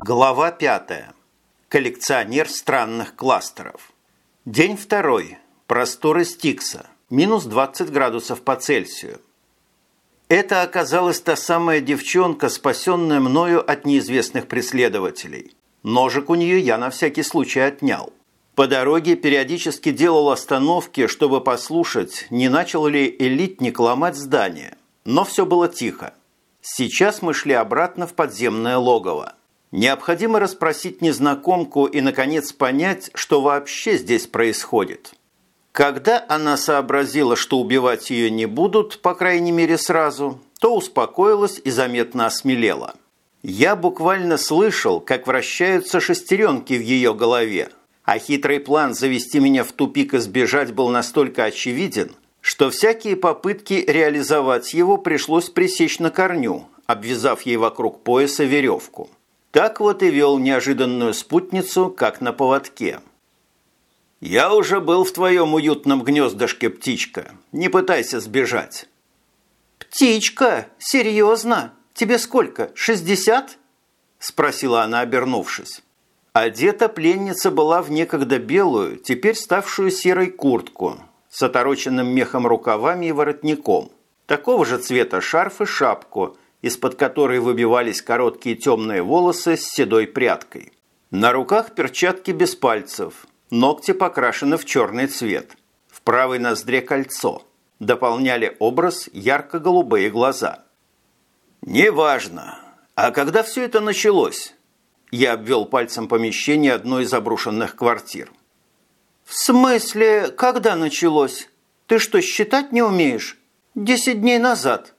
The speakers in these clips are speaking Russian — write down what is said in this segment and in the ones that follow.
Глава 5. Коллекционер странных кластеров. День второй. Просторы Стикса. Минус 20 градусов по Цельсию. Это оказалась та самая девчонка, спасенная мною от неизвестных преследователей. Ножик у нее я на всякий случай отнял. По дороге периодически делал остановки, чтобы послушать, не начал ли элитник ломать здание. Но все было тихо. Сейчас мы шли обратно в подземное логово. Необходимо расспросить незнакомку и, наконец, понять, что вообще здесь происходит. Когда она сообразила, что убивать ее не будут, по крайней мере сразу, то успокоилась и заметно осмелела. Я буквально слышал, как вращаются шестеренки в ее голове, а хитрый план завести меня в тупик и сбежать был настолько очевиден, что всякие попытки реализовать его пришлось пресечь на корню, обвязав ей вокруг пояса веревку. Так вот и вел неожиданную спутницу, как на поводке. «Я уже был в твоем уютном гнездышке, птичка. Не пытайся сбежать». «Птичка? Серьезно? Тебе сколько, шестьдесят?» Спросила она, обернувшись. Одета пленница была в некогда белую, теперь ставшую серой куртку, с отороченным мехом рукавами и воротником, такого же цвета шарф и шапку – из-под которой выбивались короткие темные волосы с седой прядкой. На руках перчатки без пальцев, ногти покрашены в черный цвет. В правой ноздре кольцо. Дополняли образ ярко-голубые глаза. «Неважно. А когда все это началось?» Я обвел пальцем помещение одной из обрушенных квартир. «В смысле, когда началось? Ты что, считать не умеешь? Десять дней назад».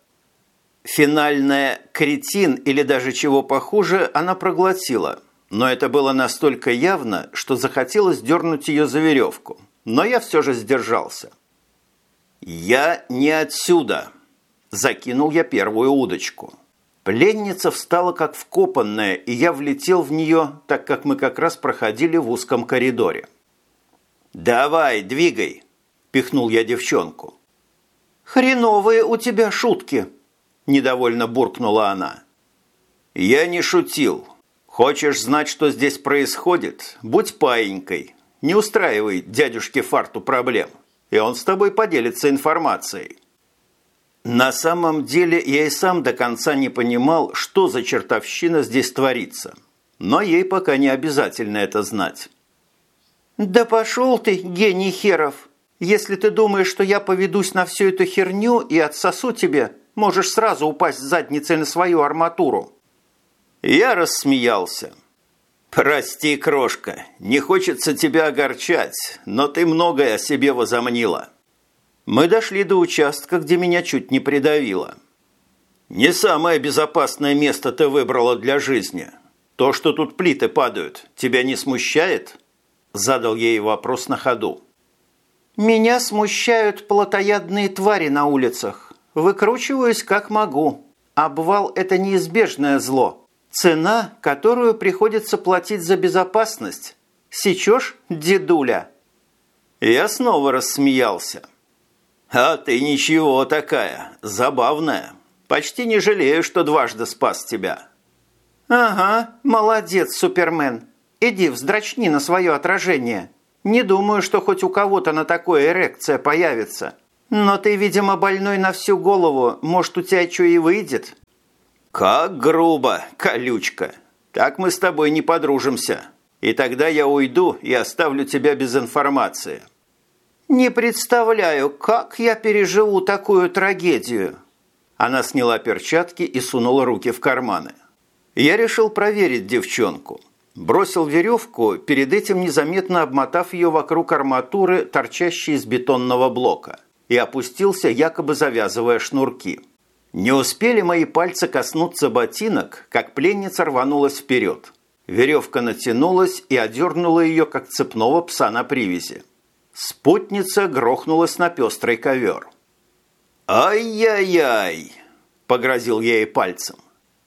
Финальное «кретин» или даже чего похуже она проглотила, но это было настолько явно, что захотелось дернуть ее за веревку. Но я все же сдержался. «Я не отсюда!» Закинул я первую удочку. Пленница встала как вкопанная, и я влетел в нее, так как мы как раз проходили в узком коридоре. «Давай, двигай!» – пихнул я девчонку. «Хреновые у тебя шутки!» Недовольно буркнула она. «Я не шутил. Хочешь знать, что здесь происходит? Будь паинькой. Не устраивай дядюшке Фарту проблем, и он с тобой поделится информацией». На самом деле я и сам до конца не понимал, что за чертовщина здесь творится. Но ей пока не обязательно это знать. «Да пошел ты, гений херов! Если ты думаешь, что я поведусь на всю эту херню и отсосу тебе, Можешь сразу упасть задницей на свою арматуру». Я рассмеялся. «Прости, крошка, не хочется тебя огорчать, но ты многое о себе возомнила». Мы дошли до участка, где меня чуть не придавило. «Не самое безопасное место ты выбрала для жизни. То, что тут плиты падают, тебя не смущает?» Задал ей вопрос на ходу. «Меня смущают плотоядные твари на улицах. Выкручиваюсь как могу. Обвал – это неизбежное зло. Цена, которую приходится платить за безопасность. Сечешь, дедуля?» Я снова рассмеялся. «А ты ничего такая, забавная. Почти не жалею, что дважды спас тебя». «Ага, молодец, Супермен. Иди, вздрачни на свое отражение. Не думаю, что хоть у кого-то на такое эрекция появится». «Но ты, видимо, больной на всю голову. Может, у тебя что и выйдет?» «Как грубо, колючка! Так мы с тобой не подружимся. И тогда я уйду и оставлю тебя без информации». «Не представляю, как я переживу такую трагедию». Она сняла перчатки и сунула руки в карманы. Я решил проверить девчонку. Бросил веревку, перед этим незаметно обмотав ее вокруг арматуры, торчащей из бетонного блока – и опустился, якобы завязывая шнурки. Не успели мои пальцы коснуться ботинок, как пленница рванулась вперед. Веревка натянулась и одернула ее, как цепного пса на привязи. Спутница грохнулась на пестрый ковер. «Ай-яй-яй!» – погрозил я ей пальцем.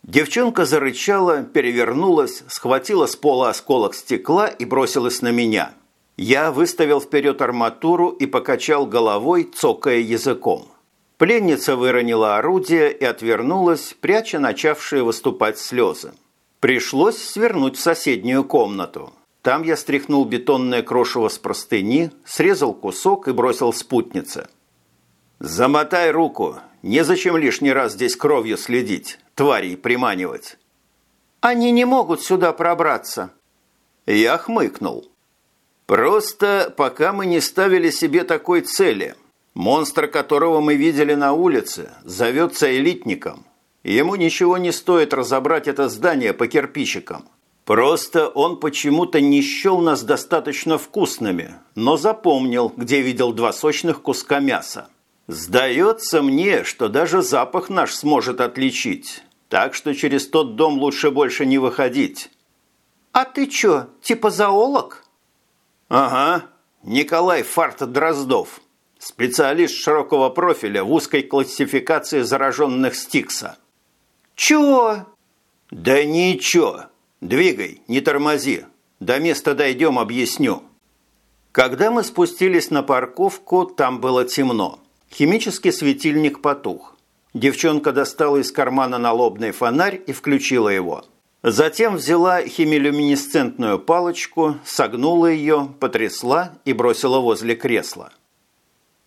Девчонка зарычала, перевернулась, схватила с пола осколок стекла и бросилась на меня – я выставил вперед арматуру и покачал головой, цокая языком. Пленница выронила орудие и отвернулась, пряча начавшие выступать слезы. Пришлось свернуть в соседнюю комнату. Там я стряхнул бетонное крошево с простыни, срезал кусок и бросил спутнице. «Замотай руку. Незачем лишний раз здесь кровью следить, тварей приманивать». «Они не могут сюда пробраться». Я хмыкнул. «Просто пока мы не ставили себе такой цели. Монстр, которого мы видели на улице, зовется элитником. Ему ничего не стоит разобрать это здание по кирпичикам. Просто он почему-то не счел нас достаточно вкусными, но запомнил, где видел два сочных куска мяса. Сдается мне, что даже запах наш сможет отличить, так что через тот дом лучше больше не выходить. А ты чё, типа зоолог? Ага, Николай Фарт Дроздов, специалист широкого профиля в узкой классификации зараженных Стикса. Чё? Да ничего. Двигай, не тормози. До места дойдем, объясню. Когда мы спустились на парковку, там было темно. Химический светильник потух. Девчонка достала из кармана налобный фонарь и включила его. Затем взяла химилюминесцентную палочку, согнула ее, потрясла и бросила возле кресла.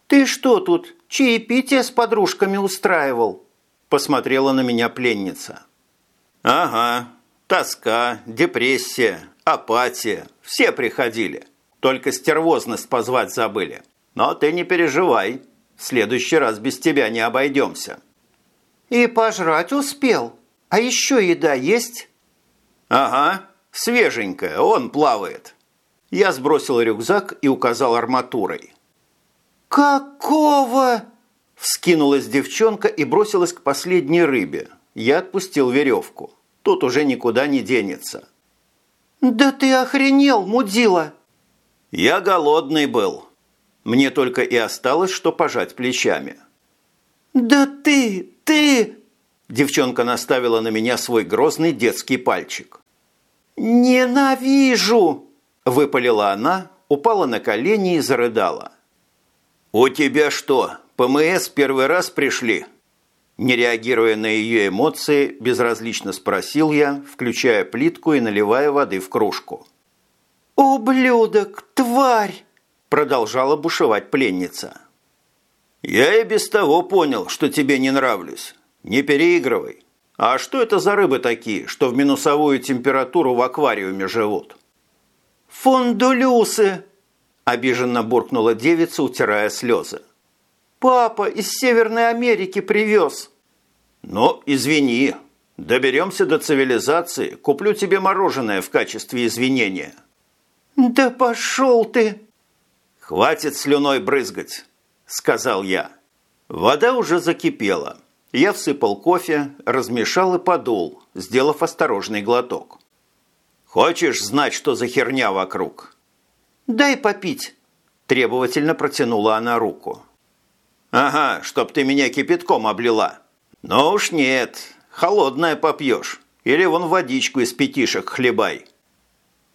«Ты что тут, чаепитие с подружками устраивал?» Посмотрела на меня пленница. «Ага, тоска, депрессия, апатия. Все приходили. Только стервозность позвать забыли. Но ты не переживай. В следующий раз без тебя не обойдемся». «И пожрать успел? А еще еда есть?» «Ага, свеженькая, он плавает». Я сбросил рюкзак и указал арматурой. «Какого?» Вскинулась девчонка и бросилась к последней рыбе. Я отпустил веревку. Тут уже никуда не денется. «Да ты охренел, мудила!» Я голодный был. Мне только и осталось, что пожать плечами. «Да ты, ты...» Девчонка наставила на меня свой грозный детский пальчик. «Ненавижу!» – выпалила она, упала на колени и зарыдала. «У тебя что, ПМС первый раз пришли?» Не реагируя на ее эмоции, безразлично спросил я, включая плитку и наливая воды в кружку. «Ублюдок, тварь!» – продолжала бушевать пленница. «Я и без того понял, что тебе не нравлюсь. Не переигрывай. А что это за рыбы такие, что в минусовую температуру в аквариуме живут?» «Фондулюсы!» – обиженно буркнула девица, утирая слезы. Папа из Северной Америки привез. Ну, извини. Доберемся до цивилизации, куплю тебе мороженое в качестве извинения. Да пошел ты. Хватит слюной брызгать, сказал я. Вода уже закипела. Я всыпал кофе, размешал и подул, сделав осторожный глоток. «Хочешь знать, что за херня вокруг?» «Дай попить», – требовательно протянула она руку. «Ага, чтоб ты меня кипятком облила». «Ну уж нет, холодное попьешь. Или вон водичку из пятишек хлебай».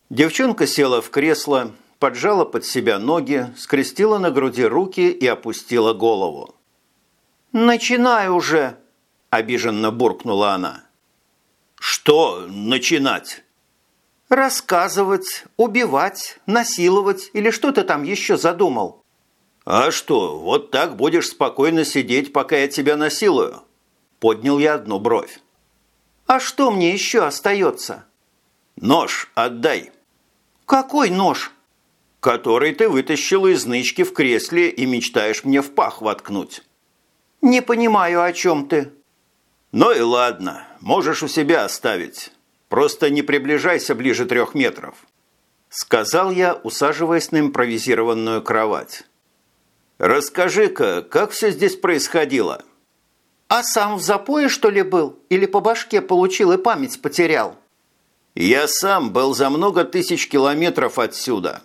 Девчонка села в кресло, поджала под себя ноги, скрестила на груди руки и опустила голову. «Начинай уже!» – обиженно буркнула она. «Что начинать?» «Рассказывать, убивать, насиловать или что ты там еще задумал?» «А что, вот так будешь спокойно сидеть, пока я тебя насилую?» Поднял я одну бровь. «А что мне еще остается?» «Нож отдай». «Какой нож?» «Который ты вытащила из нычки в кресле и мечтаешь мне в пах воткнуть». «Не понимаю, о чем ты». «Ну и ладно, можешь у себя оставить. Просто не приближайся ближе трех метров», сказал я, усаживаясь на импровизированную кровать. «Расскажи-ка, как все здесь происходило?» «А сам в запое, что ли, был? Или по башке получил и память потерял?» «Я сам был за много тысяч километров отсюда».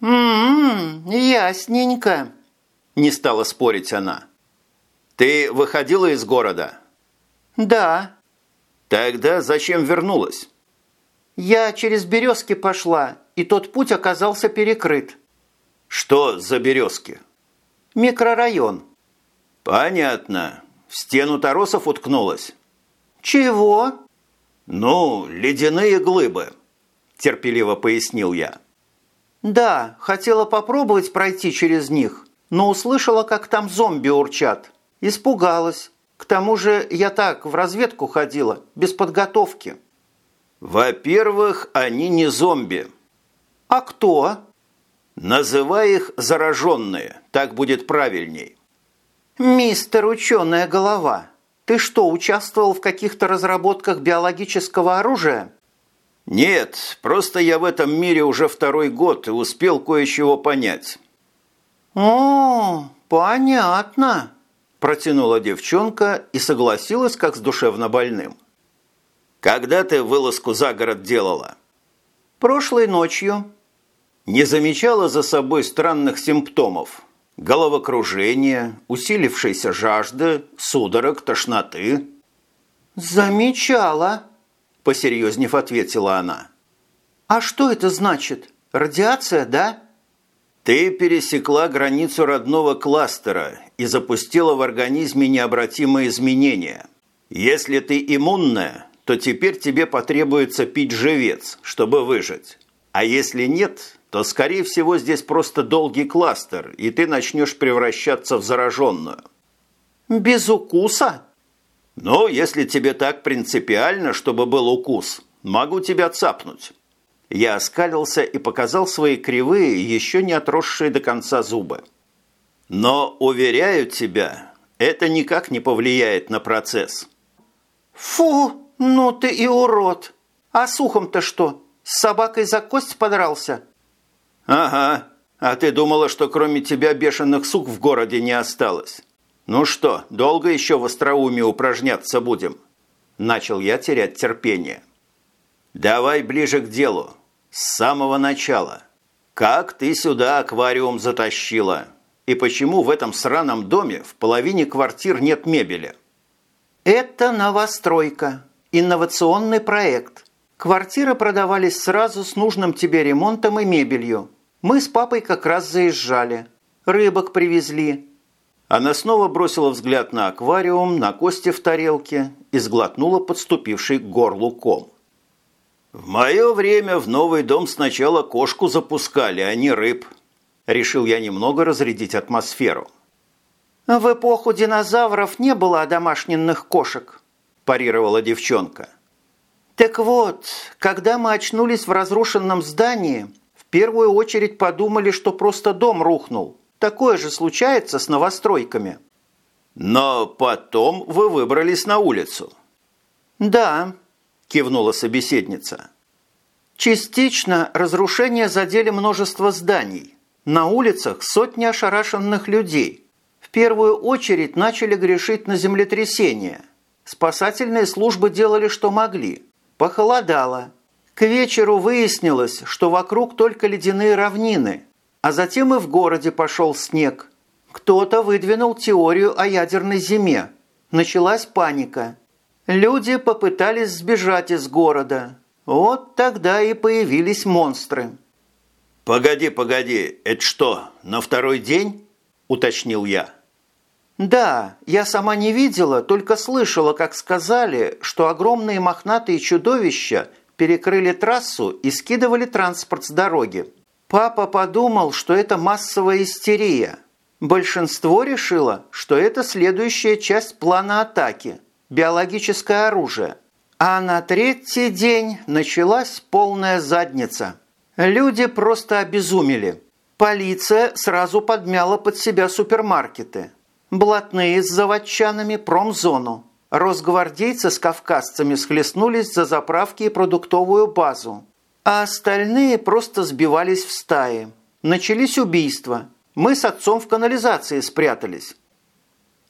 «М-м, ясненько», – не стала спорить она. «Ты выходила из города?» «Да». «Тогда зачем вернулась?» «Я через березки пошла, и тот путь оказался перекрыт». Что за березки? Микрорайон. Понятно. В стену торосов уткнулась? Чего? «Ну, ледяные глыбы», – терпеливо пояснил я. «Да, хотела попробовать пройти через них, но услышала, как там зомби урчат. Испугалась. К тому же я так, в разведку ходила, без подготовки». «Во-первых, они не зомби». «А кто?» «Называй их зараженные, так будет правильней». «Мистер ученая голова, ты что, участвовал в каких-то разработках биологического оружия?» «Нет, просто я в этом мире уже второй год и успел кое-чего понять». «О, понятно», – протянула девчонка и согласилась как с душевно больным. «Когда ты вылазку за город делала?» «Прошлой ночью». «Не замечала за собой странных симптомов? Головокружение, усилившаяся жажда, судорог, тошноты?» «Замечала», – посерьезнев ответила она. «А что это значит? Радиация, да?» «Ты пересекла границу родного кластера и запустила в организме необратимые изменения. Если ты иммунная, то теперь тебе потребуется пить живец, чтобы выжить. А если нет, то, скорее всего, здесь просто долгий кластер, и ты начнешь превращаться в зараженную». «Без укуса?» Но если тебе так принципиально, чтобы был укус, могу тебя цапнуть». Я оскалился и показал свои кривые, еще не отросшие до конца зубы. «Но, уверяю тебя, это никак не повлияет на процесс». «Фу, ну ты и урод! А с ухом-то что, с собакой за кость подрался?» «Ага, а ты думала, что кроме тебя бешеных сук в городе не осталось?» «Ну что, долго еще в остроумии упражняться будем?» Начал я терять терпение. «Давай ближе к делу. С самого начала. Как ты сюда аквариум затащила? И почему в этом сраном доме в половине квартир нет мебели?» «Это новостройка. Инновационный проект. Квартиры продавались сразу с нужным тебе ремонтом и мебелью. Мы с папой как раз заезжали. Рыбок привезли, она снова бросила взгляд на аквариум, на кости в тарелке и сглотнула подступивший к горлу ком. «В мое время в новый дом сначала кошку запускали, а не рыб», – решил я немного разрядить атмосферу. «В эпоху динозавров не было одомашненных кошек», – парировала девчонка. «Так вот, когда мы очнулись в разрушенном здании, в первую очередь подумали, что просто дом рухнул» Такое же случается с новостройками. Но потом вы выбрались на улицу. Да, кивнула собеседница. Частично разрушения задели множество зданий. На улицах сотни ошарашенных людей. В первую очередь начали грешить на землетрясение. Спасательные службы делали, что могли. Похолодало. К вечеру выяснилось, что вокруг только ледяные равнины, а затем и в городе пошел снег. Кто-то выдвинул теорию о ядерной зиме. Началась паника. Люди попытались сбежать из города. Вот тогда и появились монстры. «Погоди, погоди, это что, на второй день?» – уточнил я. «Да, я сама не видела, только слышала, как сказали, что огромные мохнатые чудовища перекрыли трассу и скидывали транспорт с дороги. Папа подумал, что это массовая истерия. Большинство решило, что это следующая часть плана атаки – биологическое оружие. А на третий день началась полная задница. Люди просто обезумели. Полиция сразу подмяла под себя супермаркеты. Блатные с заводчанами – промзону. Росгвардейцы с кавказцами схлестнулись за заправки и продуктовую базу. А остальные просто сбивались в стаи. Начались убийства. Мы с отцом в канализации спрятались.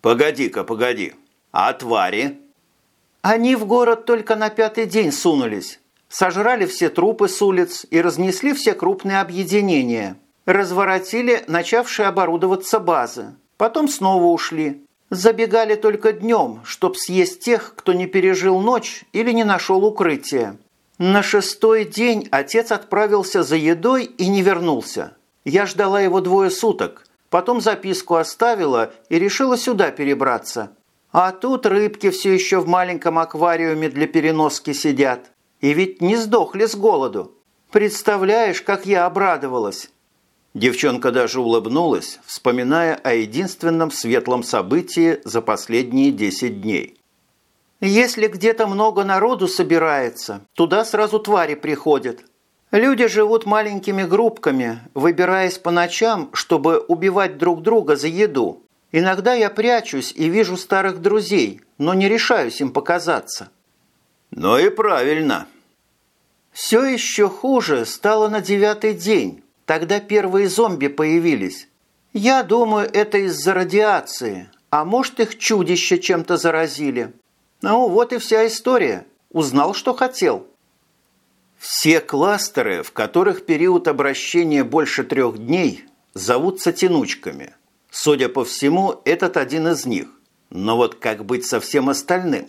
«Погоди-ка, погоди. А твари?» Они в город только на пятый день сунулись. Сожрали все трупы с улиц и разнесли все крупные объединения. Разворотили начавшие оборудоваться базы. Потом снова ушли. Забегали только днем, чтоб съесть тех, кто не пережил ночь или не нашел укрытия. На шестой день отец отправился за едой и не вернулся. Я ждала его двое суток, потом записку оставила и решила сюда перебраться. А тут рыбки все еще в маленьком аквариуме для переноски сидят. И ведь не сдохли с голоду. Представляешь, как я обрадовалась. Девчонка даже улыбнулась, вспоминая о единственном светлом событии за последние десять дней. Если где-то много народу собирается, туда сразу твари приходят. Люди живут маленькими группками, выбираясь по ночам, чтобы убивать друг друга за еду. Иногда я прячусь и вижу старых друзей, но не решаюсь им показаться. Ну и правильно. Все еще хуже стало на девятый день. Тогда первые зомби появились. Я думаю, это из-за радиации. А может, их чудища чем-то заразили. Ну, вот и вся история. Узнал, что хотел. Все кластеры, в которых период обращения больше трех дней, зовутся тянучками – Судя по всему, этот один из них. Но вот как быть со всем остальным?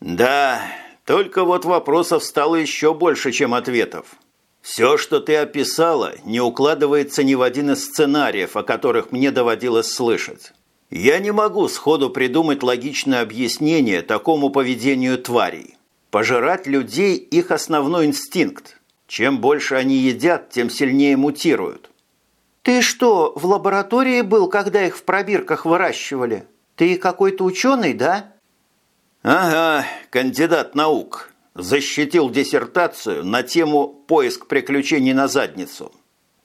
Да, только вот вопросов стало еще больше, чем ответов. Все, что ты описала, не укладывается ни в один из сценариев, о которых мне доводилось слышать. Я не могу сходу придумать логичное объяснение такому поведению тварей. Пожирать людей – их основной инстинкт. Чем больше они едят, тем сильнее мутируют. «Ты что, в лаборатории был, когда их в пробирках выращивали? Ты какой-то ученый, да?» «Ага, кандидат наук. Защитил диссертацию на тему «Поиск приключений на задницу».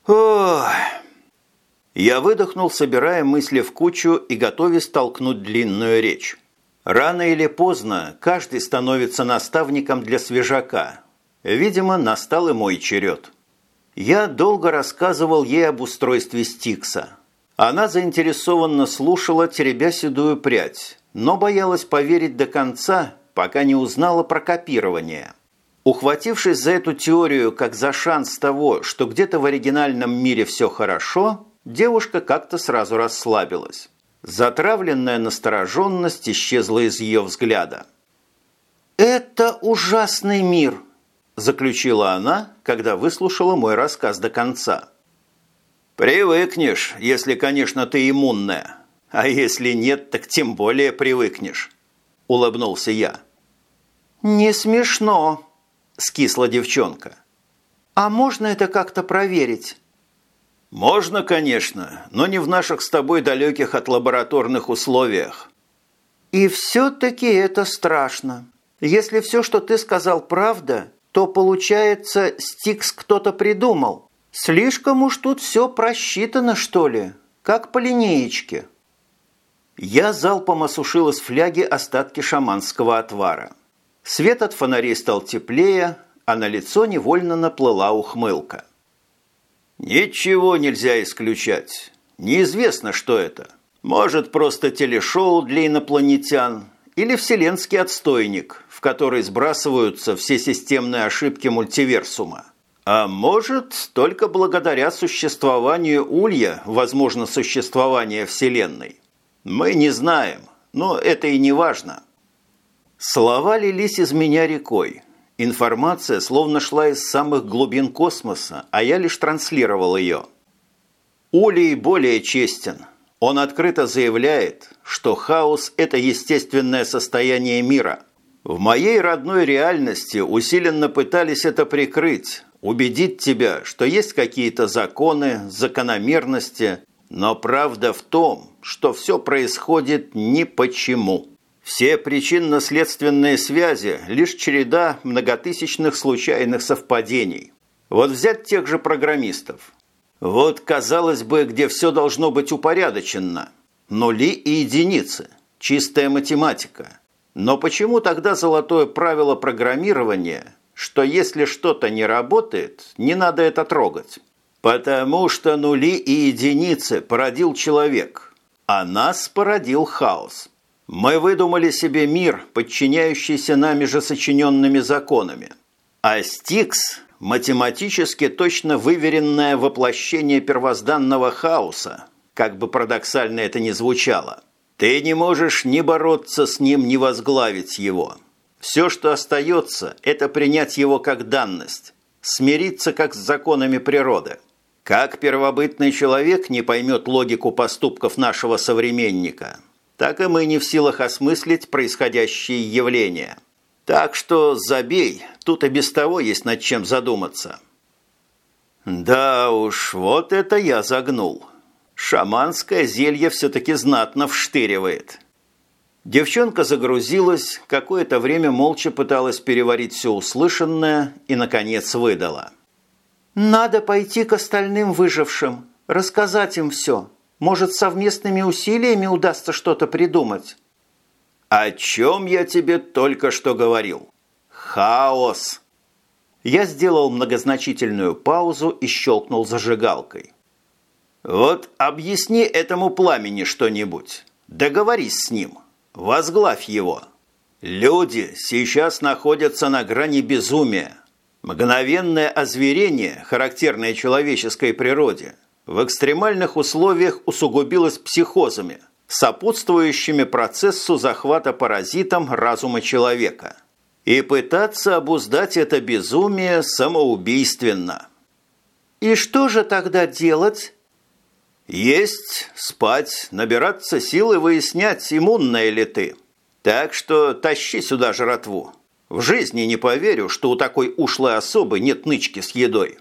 Ох!» Я выдохнул, собирая мысли в кучу и готовясь толкнуть длинную речь. Рано или поздно каждый становится наставником для свежака. Видимо, настал и мой черед. Я долго рассказывал ей об устройстве Стикса. Она заинтересованно слушала, теребя седую прядь, но боялась поверить до конца, пока не узнала про копирование. Ухватившись за эту теорию как за шанс того, что где-то в оригинальном мире все хорошо, девушка как-то сразу расслабилась. Затравленная настороженность исчезла из ее взгляда. «Это ужасный мир», заключила она, когда выслушала мой рассказ до конца. «Привыкнешь, если, конечно, ты иммунная. А если нет, так тем более привыкнешь», – улыбнулся я. «Не смешно», – скисла девчонка. «А можно это как-то проверить?» «Можно, конечно, но не в наших с тобой далеких от лабораторных условиях». «И все-таки это страшно. Если все, что ты сказал, правда, то, получается, Стикс кто-то придумал. Слишком уж тут все просчитано, что ли, как по линеечке. Я залпом осушил из фляги остатки шаманского отвара. Свет от фонарей стал теплее, а на лицо невольно наплыла ухмылка. Ничего нельзя исключать. Неизвестно, что это. Может, просто телешоу для инопланетян или вселенский отстойник, в который сбрасываются все системные ошибки мультиверсума. А может, только благодаря существованию Улья возможно существование Вселенной. Мы не знаем, но это и не важно. Слова лились из меня рекой. Информация словно шла из самых глубин космоса, а я лишь транслировал ее. Улей более честен. Он открыто заявляет, что хаос – это естественное состояние мира – в моей родной реальности усиленно пытались это прикрыть, убедить тебя, что есть какие-то законы, закономерности, но правда в том, что все происходит ни почему. Все причинно-следственные связи – лишь череда многотысячных случайных совпадений. Вот взять тех же программистов. Вот, казалось бы, где все должно быть упорядочено. Нули и единицы. Чистая математика – но почему тогда золотое правило программирования, что если что-то не работает, не надо это трогать? Потому что нули и единицы породил человек, а нас породил хаос. Мы выдумали себе мир, подчиняющийся нами же сочиненными законами. А Стикс – математически точно выверенное воплощение первозданного хаоса, как бы парадоксально это ни звучало – ты не можешь ни бороться с ним, ни возглавить его. Все, что остается, это принять его как данность, смириться как с законами природы. Как первобытный человек не поймет логику поступков нашего современника, так и мы не в силах осмыслить происходящие явления. Так что забей, тут и без того есть над чем задуматься. Да уж, вот это я загнул. Шаманское зелье все-таки знатно вштыривает. Девчонка загрузилась, какое-то время молча пыталась переварить все услышанное и, наконец, выдала. «Надо пойти к остальным выжившим, рассказать им все. Может, совместными усилиями удастся что-то придумать?» «О чем я тебе только что говорил? Хаос!» Я сделал многозначительную паузу и щелкнул зажигалкой. «Вот объясни этому пламени что-нибудь. Договорись с ним. Возглавь его. Люди сейчас находятся на грани безумия. Мгновенное озверение, характерное человеческой природе, в экстремальных условиях усугубилось психозами, сопутствующими процессу захвата паразитом разума человека. И пытаться обуздать это безумие самоубийственно. «И что же тогда делать?» Есть, спать, набираться сил и выяснять, иммунная ли ты. Так что тащи сюда жратву. В жизни не поверю, что у такой ушлой особы нет нычки с едой.